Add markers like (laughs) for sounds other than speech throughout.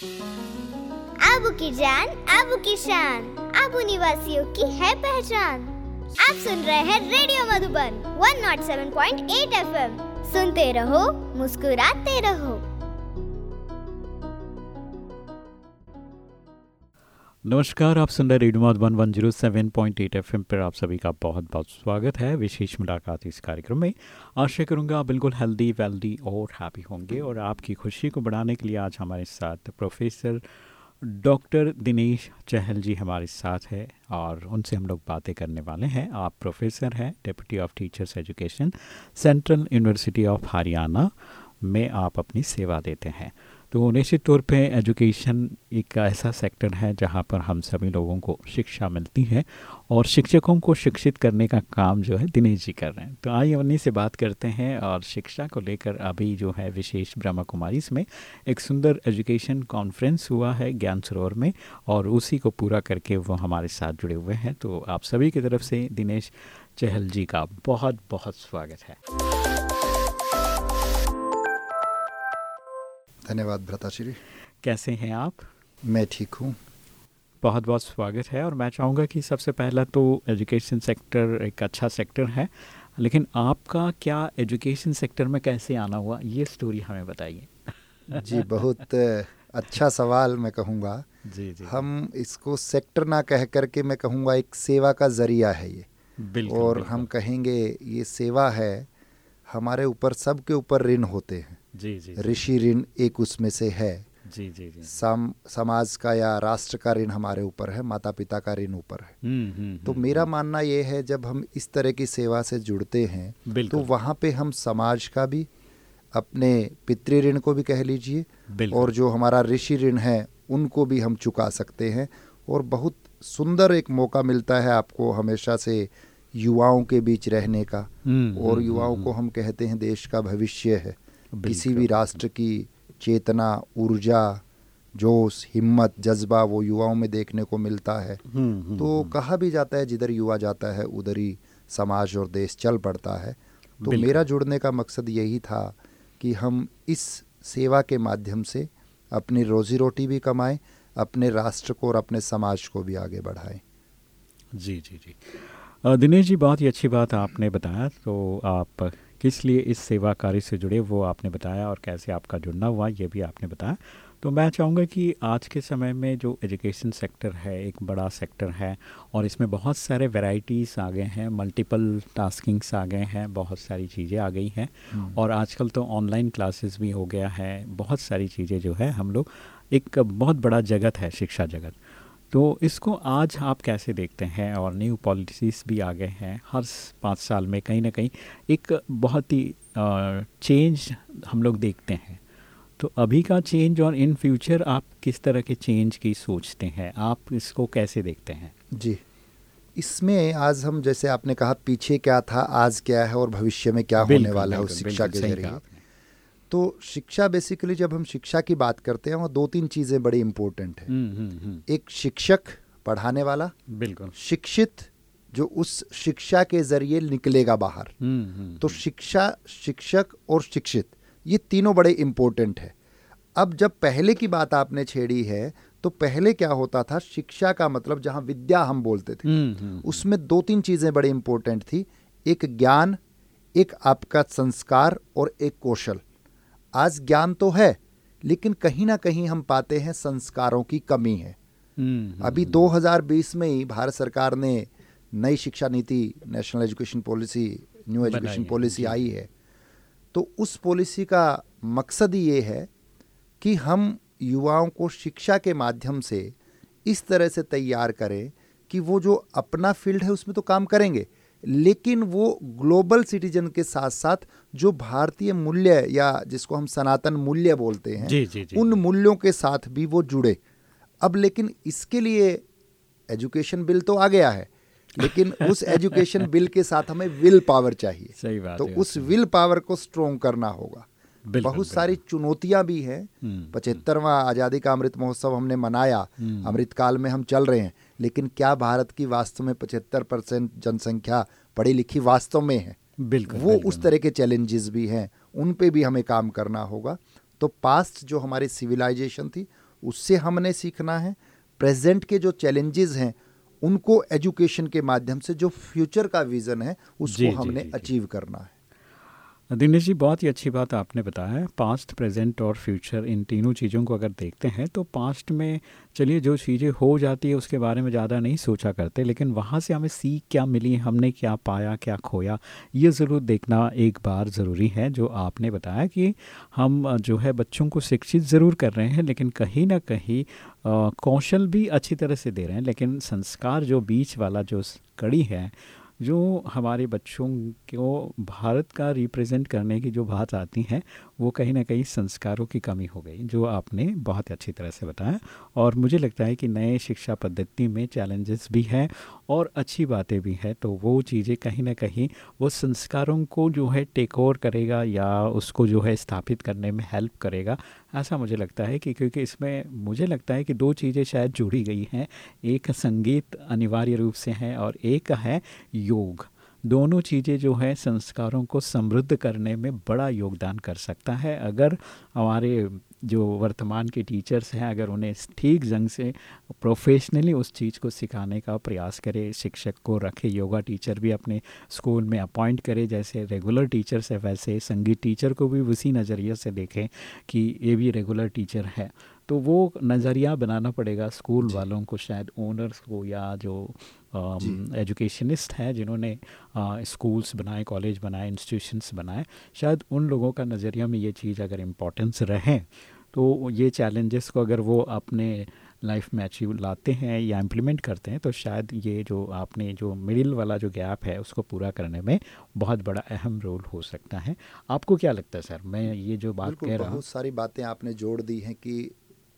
आबू की जान आबू की शान। आबू निवासियों की है पहचान। आप सुन रहे हैं रेडियो मधुबन 107.8 एफएम सुनते रहो, मुस्कुराते रहो। नमस्कार, आप सुन रहे radio Madhuban one zero seven point eight F पर आप सभी का बहुत बहुत स्वागत है। विशेष मुलाकात इस कार्यक्रम में। आशा करूँगा आप बिल्कुल हेल्दी वेल्दी और हैप्पी होंगे और आपकी खुशी को बढ़ाने के लिए आज हमारे साथ प्रोफेसर डॉक्टर दिनेश चहल जी हमारे साथ है और उनसे हम लोग बातें करने वाले हैं। आप प्रोफेसर हैं deputy of teachers education central university of Haryana में आप अपनी सेवा देते हैं। तो निश्चित तौर पे एजुकेशन एक ऐसा सेक्टर है जहाँ पर हम सभी लोगों को शिक्षा मिलती है और शिक्षकों को शिक्षित करने का काम जो है दिनेश जी कर रहे हैं। तो आइए उन्हीं से बात करते हैं और शिक्षा को लेकर अभी जो है विशेष ब्रह्मा कुमारी में एक सुंदर एजुकेशन कॉन्फ्रेंस हुआ है ज्ञान सरोवर में और उसी को पूरा करके वो हमारे साथ जुड़े हुए हैं। तो आप सभी की तरफ़ से दिनेश चहल जी का बहुत बहुत स्वागत है। धन्यवाद भ्रताश्री कैसे हैं आप? मैं ठीक हूँ। बहुत बहुत स्वागत है और मैं चाहूँगा कि सबसे पहला तो एजुकेशन सेक्टर एक अच्छा सेक्टर है लेकिन आपका क्या एजुकेशन सेक्टर में कैसे आना हुआ ये स्टोरी हमें बताइए। जी बहुत अच्छा सवाल मैं कहूँगा। जी जी। हम इसको सेक्टर ना कह करके मैं कहूँगा एक सेवा का ज़रिया है ये। बिल्कुल और बिल्कुल। हम कहेंगे ये सेवा है हमारे ऊपर सबके ऊपर ऋण होते हैं। जी जी ऋषि ऋण एक उसमें से है। जी जी जी। सम समाज का या राष्ट्र का ऋण हमारे ऊपर है माता पिता का ऋण ऊपर है। हम्म, हम्म, तो हम्म, मेरा मानना ये है जब हम इस तरह की सेवा से जुड़ते हैं तो वहाँ पे हम समाज का भी अपने पितृ ऋण को भी कह लीजिए और जो हमारा ऋषि ऋण है उनको भी हम चुका सकते हैं और बहुत सुंदर एक मौका मिलता है आपको हमेशा से युवाओं के बीच रहने का हम्म, और हम्म, युवाओं हम्म, को हम कहते हैं देश का भविष्य है। किसी भी राष्ट्र की चेतना ऊर्जा जोश हिम्मत जज्बा वो युवाओं में देखने को मिलता है। हम्म, हम्म, तो हम्म, कहा भी जाता है जिधर युवा जाता है उधर ही समाज और देश चल पड़ता है। तो मेरा जुड़ने का मकसद यही था कि हम इस सेवा के माध्यम से अपनी रोजी रोटी भी कमाएँ अपने राष्ट्र को और अपने समाज को भी आगे बढ़ाएँ। जी जी जी। दिनेश जी बहुत ही अच्छी बात आपने बताया तो आप किस लिए इस सेवा कार्य से जुड़े वो आपने बताया और कैसे आपका जुड़ना हुआ ये भी आपने बताया। तो मैं चाहूँगा कि आज के समय में जो एजुकेशन सेक्टर है एक बड़ा सेक्टर है और इसमें बहुत सारे वैरायटीज़ आ गए हैं मल्टीपल टास्किंग्स आ गए हैं बहुत सारी चीज़ें आ गई हैं और आजकल तो ऑनलाइन क्लासेस भी हो गया है बहुत सारी चीज़ें जो है हम लोग एक बहुत बड़ा जगत है शिक्षा जगत। तो इसको आज आप कैसे देखते हैं और न्यू पॉलिसीज़ भी आ गए हैं? हर पाँच साल में कहीं ना कहीं एक बहुत ही चेंज हम लोग देखते हैं। तो अभी का चेंज और इन फ्यूचर आप किस तरह के चेंज की सोचते हैं? आप इसको कैसे देखते हैं? जी। इसमें आज हम जैसे आपने कहा पीछे क्या था आज क्या है और भविष्य में क्या होने वाला है उस शिक्षा के ज़रिए। तो शिक्षा बेसिकली जब हम शिक्षा की बात करते हैं वो दो तीन चीज़ें बड़ी इंपॉर्टेंट है। हम्म, हम्म, हम्म, एक शिक्षक पढ़ाने वाला बिल्कुल। शिक्षित जो उस शिक्षा के ज़रिए निकलेगा बाहर। तो शिक्षा शिक्षक और शिक्षित ये तीनों बड़े इंपॉर्टेंट है। अब जब पहले की बात आपने छेड़ी है तो पहले क्या होता था? शिक्षा का मतलब जहाँ विद्या हम बोलते थे उसमें दो तीन चीज़ें बड़ी इंपॉर्टेंट थी। एक ज्ञान एक आपका संस्कार और एक कौशल। आज ज्ञान तो है लेकिन कहीं ना कहीं हम पाते हैं संस्कारों की कमी है। हम्म, हम्म, अभी 2020 में ही भारत सरकार ने नई शिक्षा नीति national education policy new education policy आई है। तो उस पॉलिसी का मकसद ये है कि हम युवाओं को शिक्षा के माध्यम से इस तरह से तैयार करें कि वो जो अपना फ़ील्ड है उसमें तो काम करेंगे। लेकिन वो ग्लोबल सिटीजन के साथ साथ जो भारतीय मूल्य या जिसको हम सनातन मूल्य बोलते हैं जी जी जी। उन मूल्यों के साथ भी वो जुड़े। अब लेकिन इसके लिए एजुकेशन बिल तो आ गया है लेकिन (laughs) उस एजुकेशन बिल के साथ हमें विल पावर चाहिए। सही बात तो उस विल पावर को स्ट्रोंग करना होगा। बहुत सारी चुनौतियाँ भी हैं। पचहत्तरवा आज़ादी का अमृत महोत्सव हमने मनाया हम्म। अमृत काल में हम चल रहे हैं लेकिन क्या भारत की वास्तव में पचहत्तर परसेंट जनसंख्या पढ़ी लिखी वास्तव में है? बिल्कुल वो बिल्कुल। उस तरह के चैलेंजेस भी हैं उन पे भी हमें काम करना होगा। तो पास्ट जो हमारी सिविलाइजेशन थी उससे हमने सीखना है। प्रेजेंट के जो चैलेंजेस हैं उनको एजुकेशन के माध्यम से जो फ्यूचर का विजन है उसको जी, हमने जी, जी। अचीव करना है। दिनेश जी, बहुत ही अच्छी बात आपने बताया है। पास्ट प्रेजेंट और फ्यूचर इन तीनों चीज़ों को अगर देखते हैं तो पास्ट में चलिए, जो चीज़ें हो जाती है, उसके बारे में ज़्यादा नहीं सोचा करते, लेकिन वहाँ से हमें सीख क्या मिली, हमने क्या पाया, क्या खोया, ये ज़रूर देखना एक बार ज़रूरी है, जो आपने बताया कि हम जो है बच्चों को शिक्षित ज़रूर कर रहे हैं, लेकिन कहीं ना कहीं कौशल भी अच्छी तरह से दे रहे हैं, लेकिन संस्कार जो बीच वाला जो कड़ी है जो हमारे बच्चों को भारत का रिप्रेजेंट करने की जो बात आती है, वो कहीं ना कहीं संस्कारों की कमी हो गई, जो आपने बहुत अच्छी तरह से बताया। और मुझे लगता है कि नए शिक्षा पद्धति में चैलेंजेस भी हैं और अच्छी बातें भी हैं तो वो चीज़ें कहीं ना कहीं वो संस्कारों को जो है टेक ओवर करेगा या उसको जो है स्थापित करने में हेल्प करेगा, ऐसा मुझे लगता है कि क्योंकि इसमें मुझे लगता है कि दो चीज़ें शायद जुड़ी गई हैं। एक संगीत अनिवार्य रूप से है और एक है योग दोनों चीज़ें जो है संस्कारों को समृद्ध करने में बड़ा योगदान कर सकता है। अगर हमारे जो वर्तमान के टीचर्स हैं अगर उन्हें ठीक ढंग से प्रोफेशनली उस चीज़ को सिखाने का प्रयास करे शिक्षक को रखे योगा टीचर भी अपने स्कूल में अपॉइंट करे जैसे रेगुलर टीचर्स है वैसे संगीत टीचर को भी उसी नज़रिए से देखें कि ये भी रेगुलर टीचर है। तो वो नज़रिया बनाना पड़ेगा स्कूल वालों को शायद ओनर्स को या जो एजुकेशनिस्ट हैं जिन्होंने स्कूल्स बनाए कॉलेज बनाए इंस्टीट्यूशंस बनाए। शायद उन लोगों का नज़रिया में ये चीज़ अगर इम्पोर्टेंस रहे तो ये चैलेंजेस को अगर वो अपने लाइफ में अचीव लाते हैं या इम्प्लीमेंट करते हैं तो शायद ये जो आपने जो मिडिल वाला जो गैप है उसको पूरा करने में बहुत बड़ा अहम रोल हो सकता है। आपको क्या लगता है सर? मैं ये जो बात कह रहा हूँ। बहुत सारी बातें आपने जोड़ दी हैं कि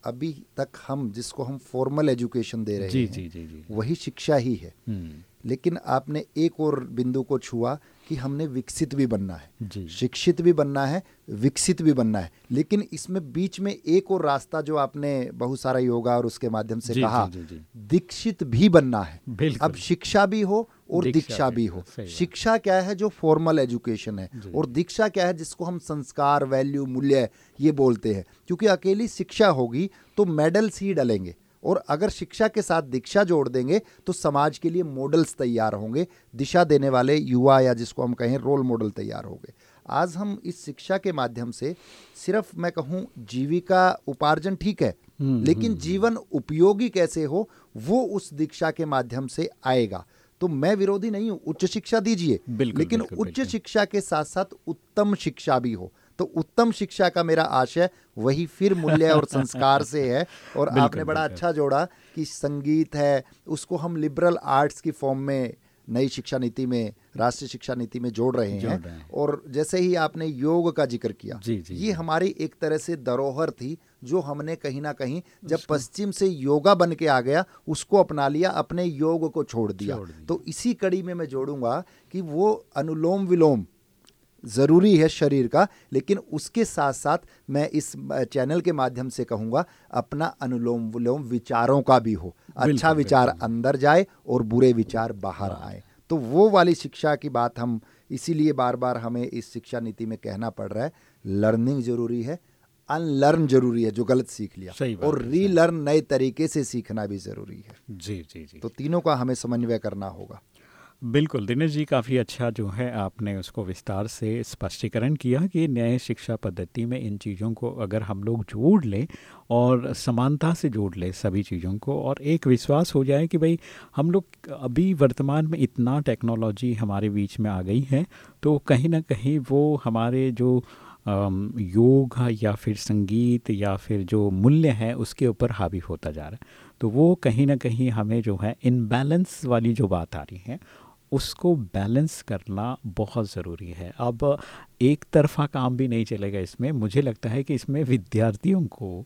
अभी तक हम जिसको हम फॉर्मल एजुकेशन दे रहे जी हैं जी जी जी। वही शिक्षा ही है। हम्म, लेकिन आपने एक और बिंदु को छुआ कि हमने विकसित भी बनना है। शिक्षित भी बनना है विकसित भी बनना है। लेकिन इसमें बीच में एक और रास्ता जो आपने बहुत सारा योगा और उसके माध्यम से जी, कहा जी, जी, जी। दीक्षित भी बनना है। अब शिक्षा भी हो और दीक्षा भी हो। शिक्षा क्या है जो फॉर्मल एजुकेशन है और दीक्षा क्या है जिसको हम संस्कार वैल्यू मूल्य ये बोलते हैं। क्योंकि अकेली शिक्षा होगी तो मेडल्स ही डलेंगे और अगर शिक्षा के साथ दीक्षा जोड़ देंगे तो समाज के लिए मॉडल्स तैयार होंगे। दिशा देने वाले युवा या जिसको हम कहें रोल मॉडल तैयार होंगे। आज हम इस शिक्षा के माध्यम से सिर्फ़ मैं कहूँ जीविका उपार्जन ठीक है लेकिन जीवन उपयोगी कैसे हो वो उस दीक्षा के माध्यम से आएगा। तो मैं विरोधी नहीं हूँ उच्च शिक्षा दीजिए। लेकिन बिल्कुल, उच्च बिल्कुल। शिक्षा के साथ साथ उत्तम शिक्षा भी हो। तो उत्तम शिक्षा का मेरा आशय वही फिर मूल्य और संस्कार से है। और आपने बड़ा। अच्छा जोड़ा कि संगीत है उसको हम लिबरल आर्ट्स की फॉर्म में नई शिक्षा नीति में राष्ट्रीय शिक्षा नीति में जोड़ रहे जोड़ हैं। रहे और जैसे ही आपने योग का ज़िक्र किया जी, जी, ये हमारी एक तरह से धरोहर थी जो हमने कहीं ना कहीं जब पश्चिम से योगा बन के आ गया उसको अपना लिया अपने योग को छोड़ दिया। छोड़ दिया। तो इसी कड़ी में मैं जोड़ूँगा कि वो अनुलोम विलोम ज़रूरी है शरीर का लेकिन उसके साथ साथ मैं इस चैनल के माध्यम से कहूँगा अपना अनुलोम विलोम विचारों का भी हो। अच्छा विचार अंदर जाए और बुरे विचार बाहर आए। तो वो वाली शिक्षा की बात हम इसीलिए बार बार हमें इस शिक्षा नीति में कहना पड़ रहा है। लर्निंग ज़रूरी है अनलर्न ज़रूरी है जो गलत सीख लिया। सही और रीलर्न नए तरीके से सीखना भी ज़रूरी है। जी जी जी। तो तीनों का हमें समन्वय करना होगा। बिल्कुल, दिनेश जी, काफ़ी अच्छा जो है आपने उसको विस्तार से स्पष्टीकरण किया कि नए शिक्षा पद्धति में इन चीज़ों को अगर हम लोग जोड़ लें और समानता से जोड़ लें सभी चीज़ों को और एक विश्वास हो जाए कि भाई हम लोग अभी वर्तमान में इतना टेक्नोलॉजी हमारे बीच में आ गई है तो कहीं ना कहीं वो हमारे जो योग या फिर संगीत या फिर जो मूल्य है उसके ऊपर हावी होता जा रहा है। तो वो कहीं ना कहीं हमें जो है इनबैलेंस वाली जो बात आ रही है उसको बैलेंस करना बहुत ज़रूरी है। अब एक तरफा काम भी नहीं चलेगा इसमें। मुझे लगता है कि इसमें विद्यार्थियों को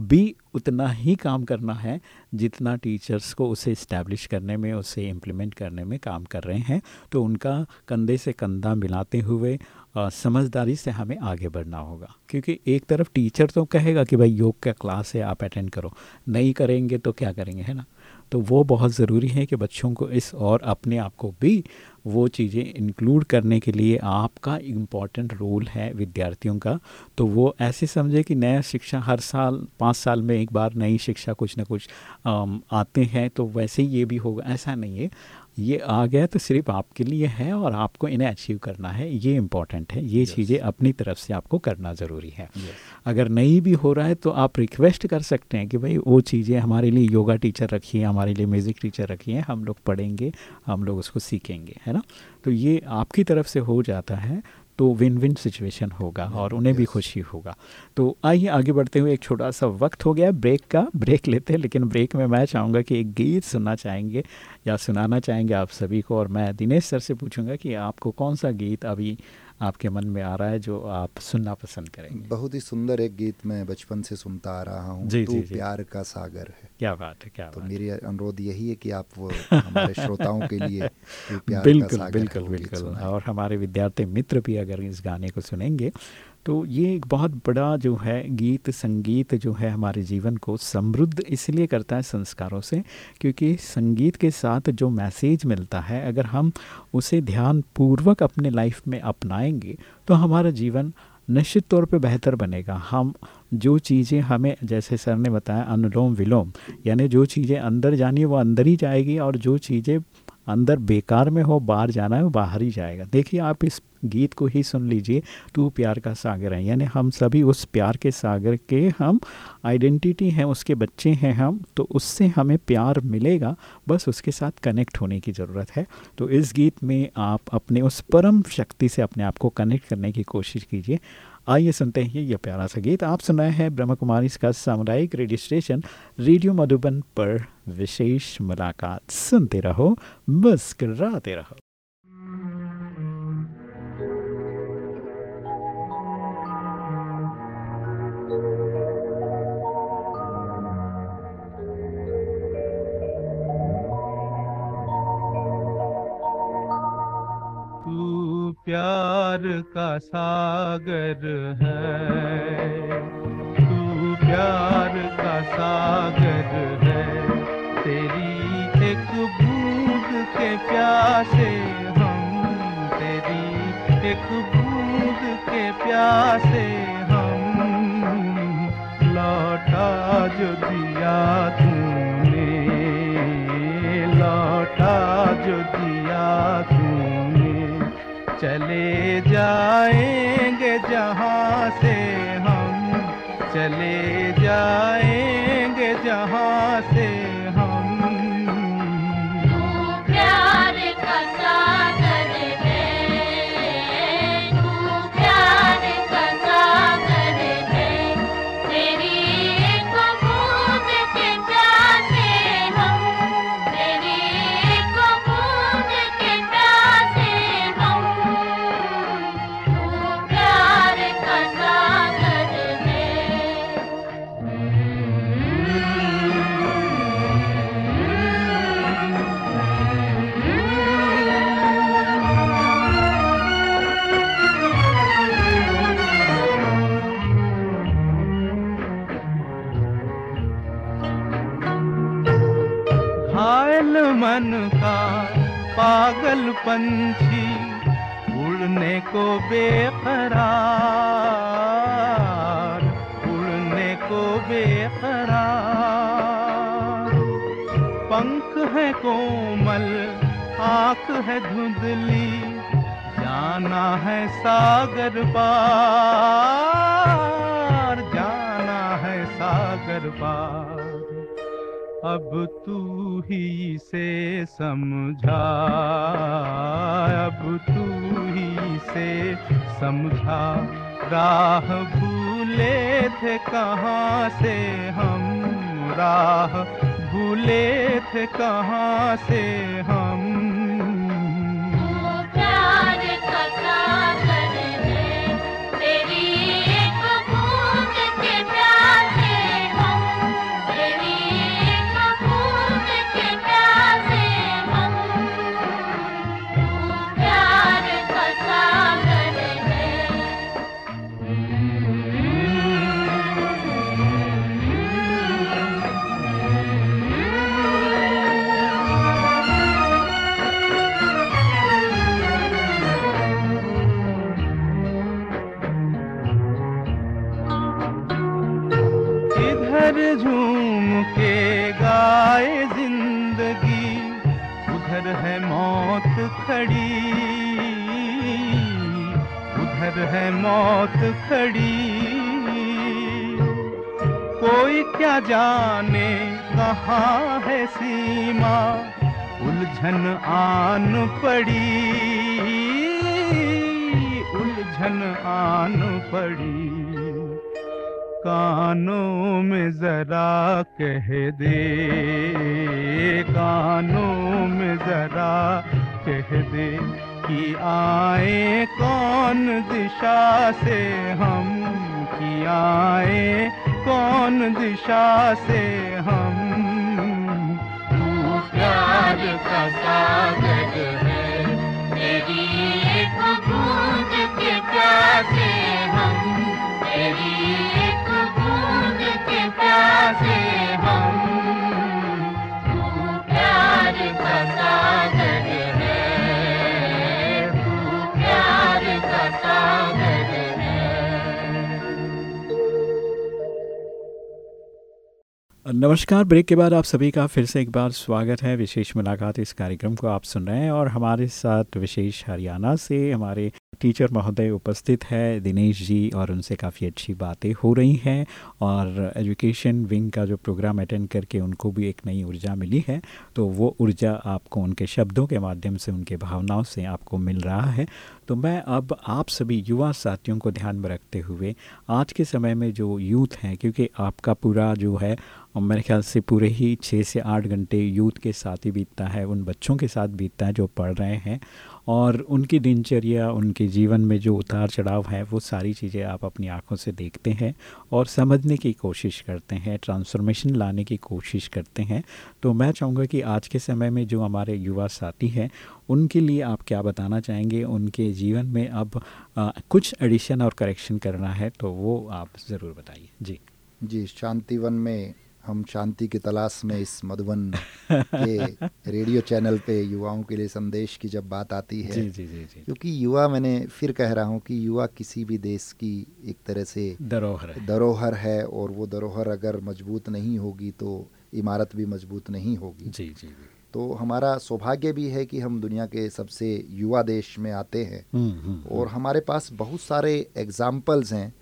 भी उतना ही काम करना है जितना टीचर्स को उसे इस्टेब्लिश करने में, उसे इम्प्लीमेंट करने में काम कर रहे हैं। तो उनका कंधे से कंधा मिलाते हुए समझदारी से हमें आगे बढ़ना होगा। क्योंकि एक तरफ़ टीचर तो कहेगा कि भाई योग का क्लास है, आप अटेंड करो। नहीं करेंगे तो क्या करेंगे, है ना? तो वो बहुत ज़रूरी है कि बच्चों को इस और अपने आप को भी वो चीज़ें इंक्लूड करने के लिए आपका इंपॉर्टेंट रोल है विद्यार्थियों का। तो वो ऐसे समझे कि नया शिक्षा हर साल, पाँच साल में एक बार नई शिक्षा कुछ ना कुछ आते हैं तो वैसे ही ये भी होगा। ऐसा नहीं है। ये आ गया तो सिर्फ़ आपके लिए है और आपको इन्हें अचीव करना है। ये इंपॉर्टेंट है। ये yes. चीज़ें अपनी तरफ़ से आपको करना ज़रूरी है। Yes. अगर नहीं भी हो रहा है तो आप रिक्वेस्ट कर सकते हैं कि भाई वो चीज़ें हमारे लिए योगा टीचर रखिए हमारे लिए म्यूज़िक टीचर रखिए हम लोग पढ़ेंगे हम लोग उसको सीखेंगे है ना? तो ये आपकी तरफ़ से हो जाता है। तो विन विन सिचुएशन होगा और उन्हें भी खुशी होगा। तो आइए आगे बढ़ते हुए एक छोटा सा वक्त हो गया ब्रेक का ब्रेक लेते हैं लेकिन ब्रेक में मैं चाहूँगा कि एक गीत सुनना चाहेंगे या सुनाना चाहेंगे आप सभी को और मैं दिनेश सर से पूछूँगा कि आपको कौन सा गीत अभी आपके मन में आ रहा है जो आप सुनना पसंद करेंगे। बहुत ही सुंदर एक गीत मैं बचपन से सुनता आ रहा हूँ जी, जी, जी, प्यार का सागर है। क्या बात है क्या तो बात मेरी अनुरोध यही है कि आप वो हमारे (laughs) श्रोताओं के लिए प्यार बिल्कुल का सागर बिल्कुल। बिल्कुल और हमारे विद्यार्थी मित्र भी अगर इस गाने को सुनेंगे तो ये एक बहुत बड़ा जो है गीत, संगीत जो है हमारे जीवन को समृद्ध इसलिए करता है संस्कारों से, क्योंकि संगीत के साथ जो मैसेज मिलता है, अगर हम उसे ध्यान पूर्वक अपने लाइफ में अपनाएँगे तो हमारा जीवन निश्चित तौर पे बेहतर बनेगा। हम जो चीज़ें हमें, जैसे सर ने बताया, अनुलोम विलोम, यानी जो चीज़ें अंदर जानी वो अंदर ही जाएगी और जो चीज़ें अंदर बेकार में हो, बाहर जाना है बाहर ही जाएगा। देखिए, आप इस गीत को ही सुन लीजिए, तू प्यार का सागर है। यानी हम सभी उस प्यार के सागर के हम आइडेंटिटी हैं, उसके बच्चे हैं हम तो उससे हमें प्यार मिलेगा, बस उसके साथ कनेक्ट होने की ज़रूरत है। तो इस गीत में आप अपने उस परम शक्ति से अपने आप को कनेक्ट करने की कोशिश कीजिए। आइए सुनते हैं ये प्यारा सा गीत। आप सुन रहे हैं ब्रह्म कुमारी इसका सामुदायिक रेडियो स्टेशन, रेडियो मधुबन पर विशेष मुलाकात। सुनते रहो, मुस्कराते रहो। प्यार का सागर है। तू प्यार का सागर है। तेरी एक बूंद के प्यासे हम, तेरी एक बूंद के प्यासे हम। लौटा जो दिया तूने, लौटा जो दिया तूने। चले जाएँगे जहाँ से हम चले पागल पंछी उड़ने को बेकरार, उड़ने को बेकरार। पंख है कोमल, आँख है धुंधली, जाना है सागर पार, जाना है सागर पार। अब तू ही से समझा, अब तू ही से समझा। राह भूले थे कहाँ से हम? राह भूले थे कहाँ से हम? उलझन आन पड़ी। कानों में जरा कह दे। कानों में जरा कह दे कि आए कौन दिशा से हम कि आए कौन दिशा से हम। प्यार का सागर है तेरी एक बूंद नमस्कार, ब्रेक के बाद आप सभी का फिर से एक बार स्वागत है। विशेष मुलाकात इस कार्यक्रम को आप सुन रहे हैं और हमारे साथ विशेष हरियाणा से हमारे टीचर महोदय उपस्थित है, दिनेश जी और उनसे काफ़ी अच्छी बातें हो रही हैं और एजुकेशन विंग का जो प्रोग्राम अटेंड करके उनको भी एक नई ऊर्जा मिली है। तो वो ऊर्जा आपको उनके शब्दों के माध्यम से, उनके भावनाओं से आपको मिल रहा है। तो मैं अब आप सभी युवा साथियों को ध्यान में रखते हुए आज के समय में जो यूथ हैं, क्योंकि आपका पूरा जो है, मेरे ख्याल से पूरे ही छः से आठ घंटे यूथ के साथ ही बीतता है, उन बच्चों के साथ बीतता है जो पढ़ रहे हैं। और उनकी दिनचर्या उनके जीवन में जो उतार चढ़ाव है वो सारी चीज़ें आप अपनी आँखों से देखते हैं और समझने की कोशिश करते हैं ट्रांसफॉर्मेशन लाने की कोशिश करते हैं। तो मैं चाहूँगा कि आज के समय में जो हमारे युवा साथी हैं उनके लिए आप क्या बताना चाहेंगे? उनके जीवन में अब आ, कुछ एडिशन और करेक्शन करना है तो वो आप ज़रूर बताइए। जी। जी शांतिवन में हम शांति की तलाश में इस मधुबन के (laughs) रेडियो चैनल पे युवाओं के लिए संदेश की जब बात आती है जी जी जी जी। क्योंकि युवा मैंने फिर कह रहा हूँ कि युवा किसी भी देश की एक तरह से धरोहर है। धरोहर है और वो धरोहर अगर मज़बूत नहीं होगी तो इमारत भी मज़बूत नहीं होगी। जी जी जी। तो हमारा सौभाग्य भी है कि हम दुनिया के सबसे युवा देश में आते हैं हम्म, हम्म, और हमारे पास बहुत सारे एग्जाम्पल्स हैं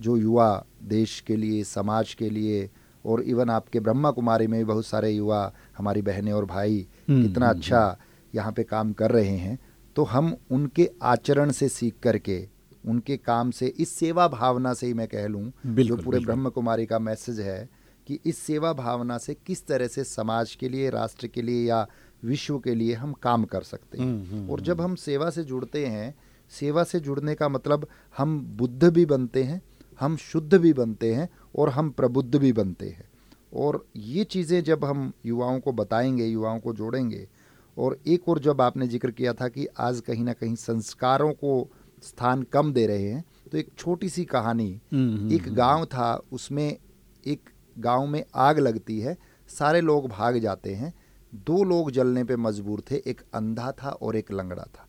जो युवा देश के लिए समाज के लिए और इवन आपके ब्रह्मा कुमारी में भी बहुत सारे युवा हमारी बहनें और भाई हम्म, कितना हम्म, अच्छा यहाँ पे काम कर रहे हैं। तो हम उनके आचरण से सीख करके उनके काम से इस सेवा भावना से ही मैं कह लूँ जो पूरे ब्रह्म कुमारी का मैसेज है कि इस सेवा भावना से किस तरह से समाज के लिए राष्ट्र के लिए या विश्व के लिए हम काम कर सकते हैं। हम्म, हम्म, और जब हम सेवा से जुड़ते हैं सेवा से जुड़ने का मतलब हम बुद्ध भी बनते हैं हम शुद्ध भी बनते हैं और हम प्रबुद्ध भी बनते हैं। और ये चीज़ें जब हम युवाओं को बताएँगे युवाओं को जोड़ेंगे और एक और जब आपने ज़िक्र किया था कि आज कहीं ना कहीं संस्कारों को स्थान कम दे रहे हैं तो एक छोटी सी कहानी हम्म, हम्म, एक गाँव था उसमें एक गाँव में आग लगती है सारे लोग भाग जाते हैं दो लोग जलने पे मजबूर थे एक अंधा था और एक लंगड़ा था।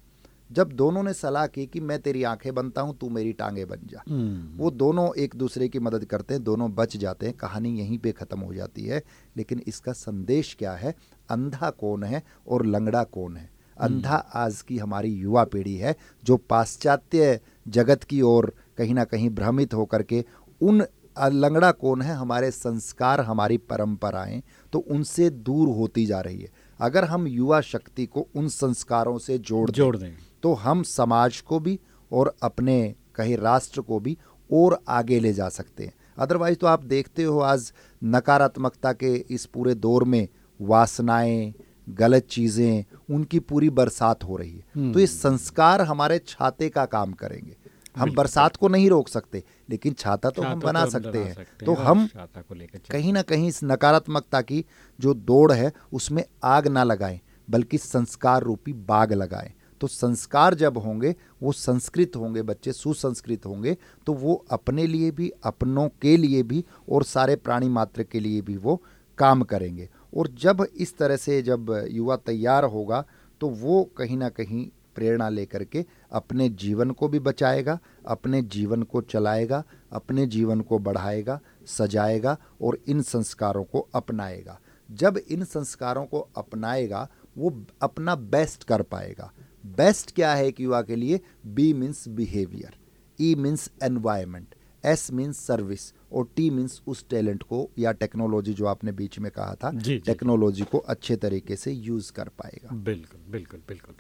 जब दोनों ने सलाह की कि मैं तेरी आँखें बनता हूँ तू मेरी टांगे बन जा। हम्म, वो दोनों एक दूसरे की मदद करते हैं दोनों बच जाते हैं कहानी यहीं पे ख़त्म हो जाती है। लेकिन इसका संदेश क्या है? अंधा कौन है और लंगड़ा कौन है? अंधा आज की हमारी युवा पीढ़ी है जो पाश्चात्य जगत की ओर कहीं ना कहीं भ्रमित होकर के उन लंगड़ा कौन है? हमारे संस्कार हमारी परंपराएँ तो उनसे दूर होती जा रही है। अगर हम युवा शक्ति को उन संस्कारों से जोड़ जोड़ दें। तो हम समाज को भी और अपने कहीं राष्ट्र को भी और आगे ले जा सकते हैं। अदरवाइज़ तो आप देखते हो आज नकारात्मकता के इस पूरे दौर में वासनाएँ गलत चीज़ें उनकी पूरी बरसात हो रही है। तो ये संस्कार हमारे छाते का काम करेंगे। हम बरसात को नहीं रोक सकते लेकिन छाता तो हम बना तो सकते हैं। तो हम को कहीं ना कहीं इस नकारात्मकता की जो दौड़ है उसमें आग ना लगाएँ बल्कि संस्कार रूपी बाग लगाएँ। तो संस्कार जब होंगे, वो संस्कृत होंगे, बच्चे सुसंस्कृत होंगे तो वो अपने लिए भी, अपनों के लिए भी और सारे प्राणी मात्र के लिए भी वो काम करेंगे। और जब इस तरह से जब युवा तैयार होगा तो वो कहीं ना कहीं प्रेरणा लेकर के अपने जीवन को भी बचाएगा, अपने जीवन को चलाएगा, अपने जीवन को बढ़ाएगा, सजाएगा और इन संस्कारों को अपनाएगा। जब इन संस्कारों को अपनाएगा, वो अपना बेस्ट कर पाएगा। बेस्ट क्या है एक युवा के लिए? B means behaviour E means environment S means service और टी मीन्स उस टैलेंट को या टेक्नोलॉजी जो आपने बीच में कहा था। टेक्नोलॉजी को अच्छे तरीके से यूज़ कर पाएगा। बिल्कुल बिल्कुल बिल्कुल।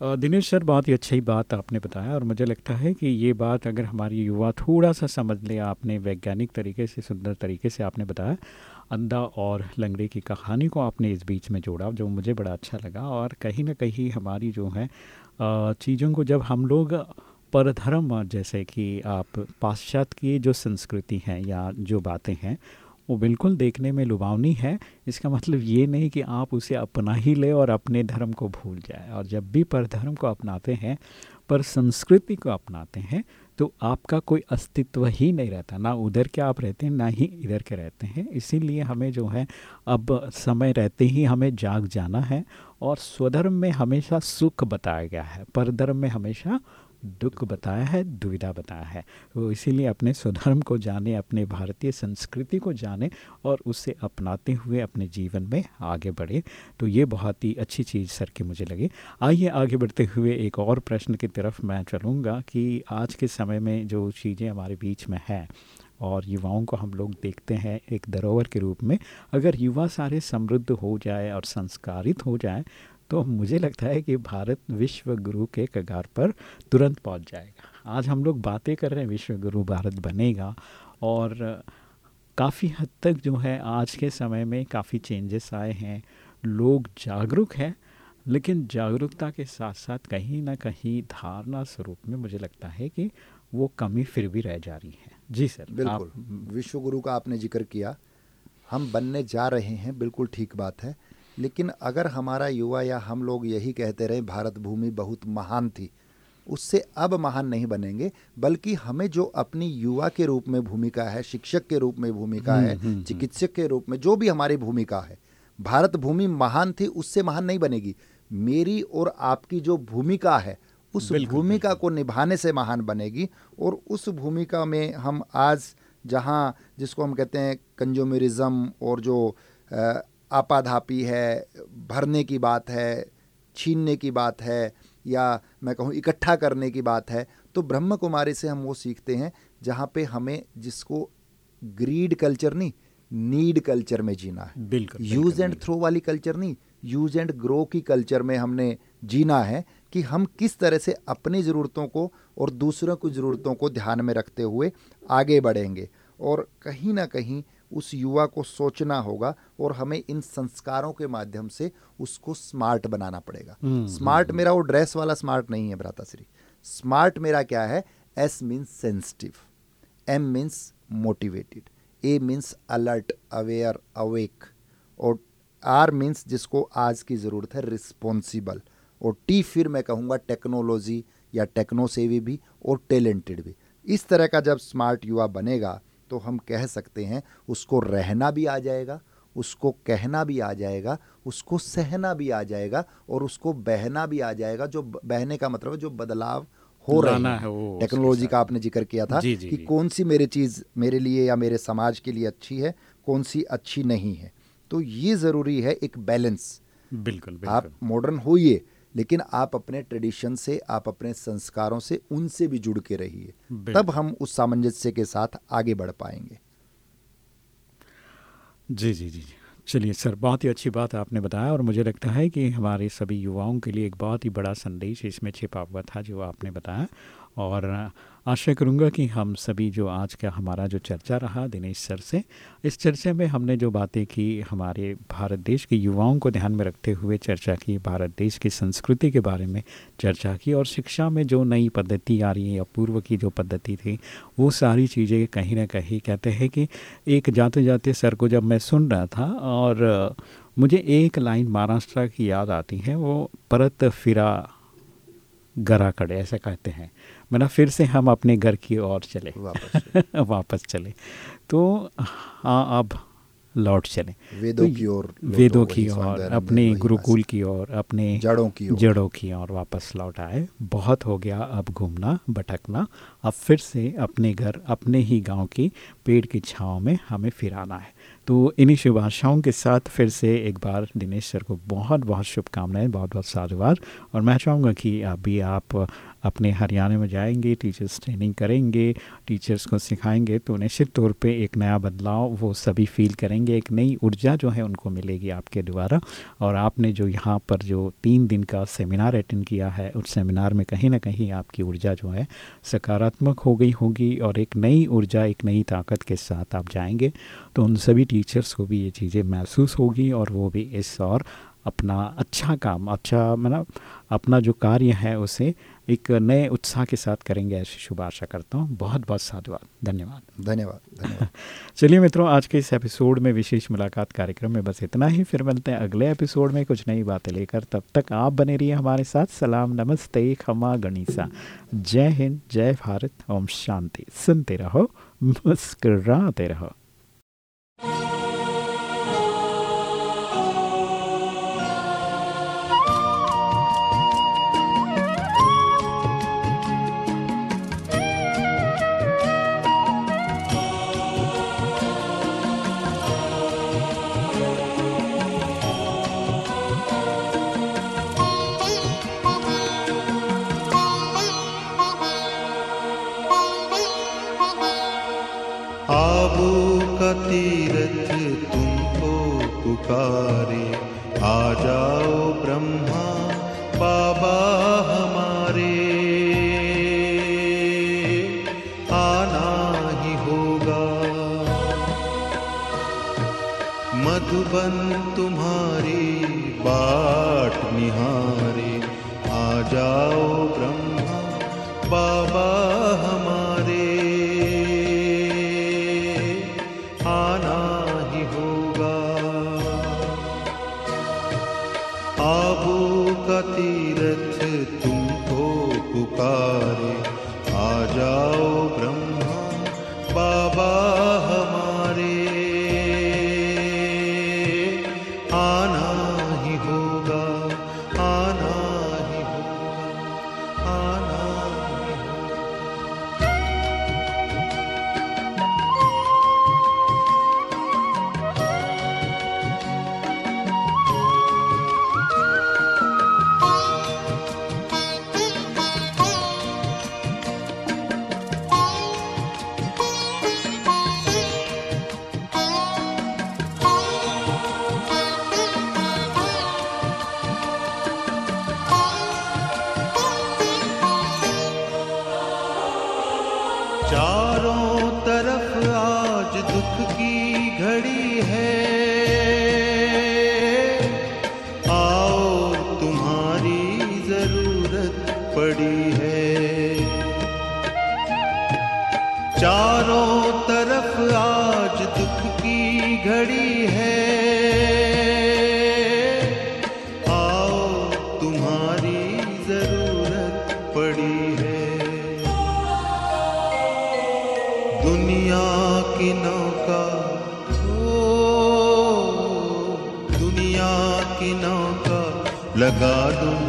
दिनेश सर बहुत ही अच्छी बात आपने बताया और मुझे लगता है कि ये बात अगर हमारी युवा थोड़ा सा समझ ले आपने वैज्ञानिक तरीके से सुंदर तरीके से आपने बताया अंधा और लंगड़े की कहानी को आपने इस बीच में जोड़ा, जो मुझे बड़ा अच्छा लगा। और कहीं ना कहीं हमारी जो है चीज़ों को जब हम लोग परधर्म, जैसे कि आप पाश्चात्य की जो संस्कृति है या जो बातें हैं, वो बिल्कुल देखने में लुभावनी है। इसका मतलब ये नहीं कि आप उसे अपना ही ले और अपने धर्म को भूल जाए। और जब भी पर धर्म को अपनाते हैं, पर संस्कृति को अपनाते हैं तो आपका कोई अस्तित्व ही नहीं रहता, ना उधर के आप रहते हैं, ना ही इधर के रहते हैं। इसीलिए हमें जो है, अब समय रहते ही हमें जाग जाना है और स्वधर्म में हमेशा सुख बताया गया है, परधर्म में हमेशा दुख बताया है, दुविधा बताया है। तो इसीलिए अपने स्वधर्म को जाने, अपने भारतीय संस्कृति को जाने और उसे अपनाते हुए अपने जीवन में आगे बढ़े। तो ये बहुत ही अच्छी चीज़ सर की मुझे लगी। आइए आगे बढ़ते हुए एक और प्रश्न की तरफ़ मैं चलूँगा कि आज के समय में जो चीज़ें हमारे बीच में है और युवाओं को हम लोग देखते हैं एक धरोहर के रूप में, अगर युवा सारे समृद्ध हो जाए और संस्कारित हो जाए तो मुझे लगता है कि भारत विश्व गुरु के कगार पर तुरंत पहुँच जाएगा। आज हम लोग बातें कर रहे हैं विश्व गुरु भारत बनेगा और काफ़ी हद तक जो है आज के समय में काफ़ी चेंजेस आए हैं। लोग जागरूक हैं, लेकिन जागरूकता के साथ साथ कहीं ना कहीं धारणा स्वरूप में मुझे लगता है कि वो कमी फिर भी रह जा रही है। जी सर बिल्कुल। विश्व गुरु का आपने ज़िक्र किया। हम बनने जा रहे हैं, बिल्कुल ठीक बात है। लेकिन अगर हमारा युवा या हम लोग यही कहते रहे भारत भूमि बहुत महान थी उससे अब महान नहीं बनेंगे बल्कि हमें जो अपनी युवा के रूप में भूमिका है शिक्षक के रूप में भूमिका है चिकित्सक के रूप में जो भी हमारी भूमिका है भारत भूमि महान थी उससे महान नहीं बनेगी। मेरी और आपकी जो भूमिका है उस भूमिका को निभाने से महान बनेगी और उस भूमिका में हम आज जहाँ जिसको हम कहते हैं कंज्यूमरिज्म और जो आपाधापी है भरने की बात है छीनने की बात है या मैं कहूँ इकट्ठा करने की बात है तो ब्रह्म कुमारी से हम वो सीखते हैं जहाँ पे हमें जिसको ग्रीड कल्चर नहीं नीड कल्चर में जीना है। बिल्कुल यूज़ एंड थ्रो वाली कल्चर नहीं यूज़ एंड ग्रो की कल्चर में हमने जीना है कि हम किस तरह से अपनी ज़रूरतों को और दूसरों की ज़रूरतों को ध्यान में रखते हुए आगे बढ़ेंगे। और कहीं ना कहीं उस युवा को सोचना होगा और हमें इन संस्कारों के माध्यम से उसको स्मार्ट बनाना पड़ेगा। हम्म, स्मार्ट मेरा वो ड्रेस वाला स्मार्ट नहीं है भ्राता श्री स्मार्ट मेरा क्या है? S means sensitive M means motivated A means alert aware awake और आर मीन्स जिसको आज की ज़रूरत है रिस्पॉन्सिबल और टी फिर मैं कहूँगा टेक्नोलॉजी या टेक्नो सेवी भी और टैलेंटेड भी। इस तरह का जब स्मार्ट युवा बनेगा तो हम कह सकते हैं उसको रहना भी आ जाएगा उसको कहना भी आ जाएगा उसको सहना भी आ जाएगा और उसको बहना भी आ जाएगा जो बहने का मतलब है जो बदलाव हो रहा है टेक्नोलॉजी का आपने ज़िक्र किया था जी, जी, कि। कौन सी मेरी चीज़ मेरे लिए या मेरे समाज के लिए अच्छी है कौन सी अच्छी नहीं है तो ये ज़रूरी है एक बैलेंस बिल्कुल बिल्कुल। आप मॉडर्न होइए लेकिन आप अपने ट्रेडिशन से आप अपने संस्कारों से उनसे भी जुड़ के रहिए। तब हम उस सामंजस्य के साथ आगे बढ़ पाएँगे। जी जी जी जी। चलिए सर बहुत ही अच्छी बात आपने बताया और मुझे लगता है कि हमारे सभी युवाओं के लिए एक बहुत ही बड़ा संदेश इसमें छिपा हुआ था जो आपने बताया। और आशा करूँगा कि हम सभी जो आज का हमारा जो चर्चा रहा दिनेश सर से, इस चर्चा में हमने जो बातें की हमारे भारत देश के युवाओं को ध्यान में रखते हुए चर्चा की, भारत देश की संस्कृति के बारे में चर्चा की और शिक्षा में जो नई पद्धति आ रही है या पूर्व की जो पद्धति थी, वो सारी चीज़ें कहीं ना कहीं कहते हैं कि एक जाते जाते सर को जब मैं सुन रहा था और मुझे एक लाइन महाराष्ट्र की याद आती है, वो, परत फिरा गरा कड़े ऐसा कहते हैं। मैंने फिर से हम अपने घर की ओर चले। वापस (laughs) वापस चले। तो हाँ अब लौट चले। वेदों तो की ओर वेदों की ओर अपने गुरुकुल की ओर अपने जड़ों की ओर। जड़ों की ओर वापस लौट आए। बहुत हो गया अब घूमना भटकना। अब फिर से अपने घर अपने ही गाँव की पेड़ की छाँव में हमें फिर आना है। तो इन्हीं शुभ आशाओं के साथ फिर से एक बार दिनेश सर को बहुत बहुत शुभकामनाएँ बहुत बहुत साधुवाद। और मैं चाहूँगा कि अभी आप अपने हरियाणा में जाएँगे टीचर्स ट्रेनिंग करेंगे टीचर्स को सिखाएँगे तो निश्चित तौर पे एक नया बदलाव वो सभी फील करेंगे, एक नई ऊर्जा जो है उनको मिलेगी आपके द्वारा। और आपने जो यहाँ पर जो तीन दिन का सेमिनार अटेंड किया है, उस सेमिनार में कहीं ना कहीं आपकी ऊर्जा जो है सकारात्मक हो गई होगी और एक नई ऊर्जा, एक नई ताकत के साथ आप जाएँगे तो उन सभी टीचर्स को भी ये चीज़ें महसूस होगी और वो भी इस और अपना अच्छा काम अच्छा मतलब अपना जो कार्य है उसे एक नए उत्साह के साथ करेंगे ऐसी शुभ आशा करता हूँ। बहुत बहुत साधुवाद। धन्यवाद। धन्यवाद धन्यवाद। (laughs) चलिए मित्रों आज के इस एपिसोड में विशेष मुलाकात कार्यक्रम में बस इतना ही। फिर मिलते हैं अगले एपिसोड में कुछ नई बातें लेकर। तब तक आप बने रहिए हमारे साथ। सलाम नमस्ते खमा गणिसा। जय हिंद जय भारत। ओम शांति। सुनते रहो मुस्कुराते रहो। far. चारों तरफ़ आज दुख की घड़ी है। लगा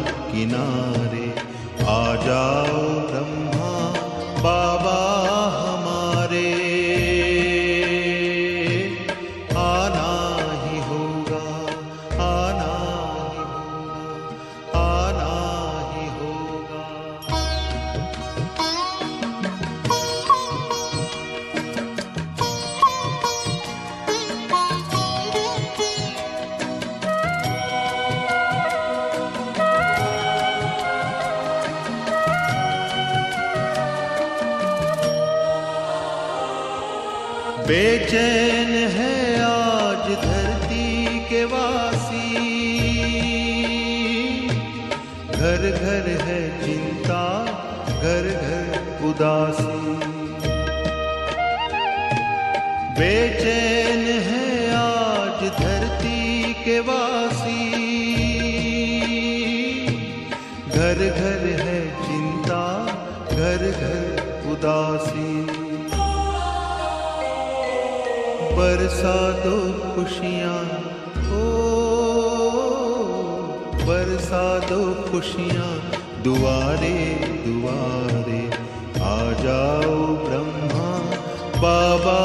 बेचैन है आज धरती के वासी। घर घर है चिंता घर घर उदासी। बेचैन बरसा दो खुशियाँ। ओ बरसा दो खुशियाँ। दुआरे दुआरे आ जाओ ब्रह्मा बाबा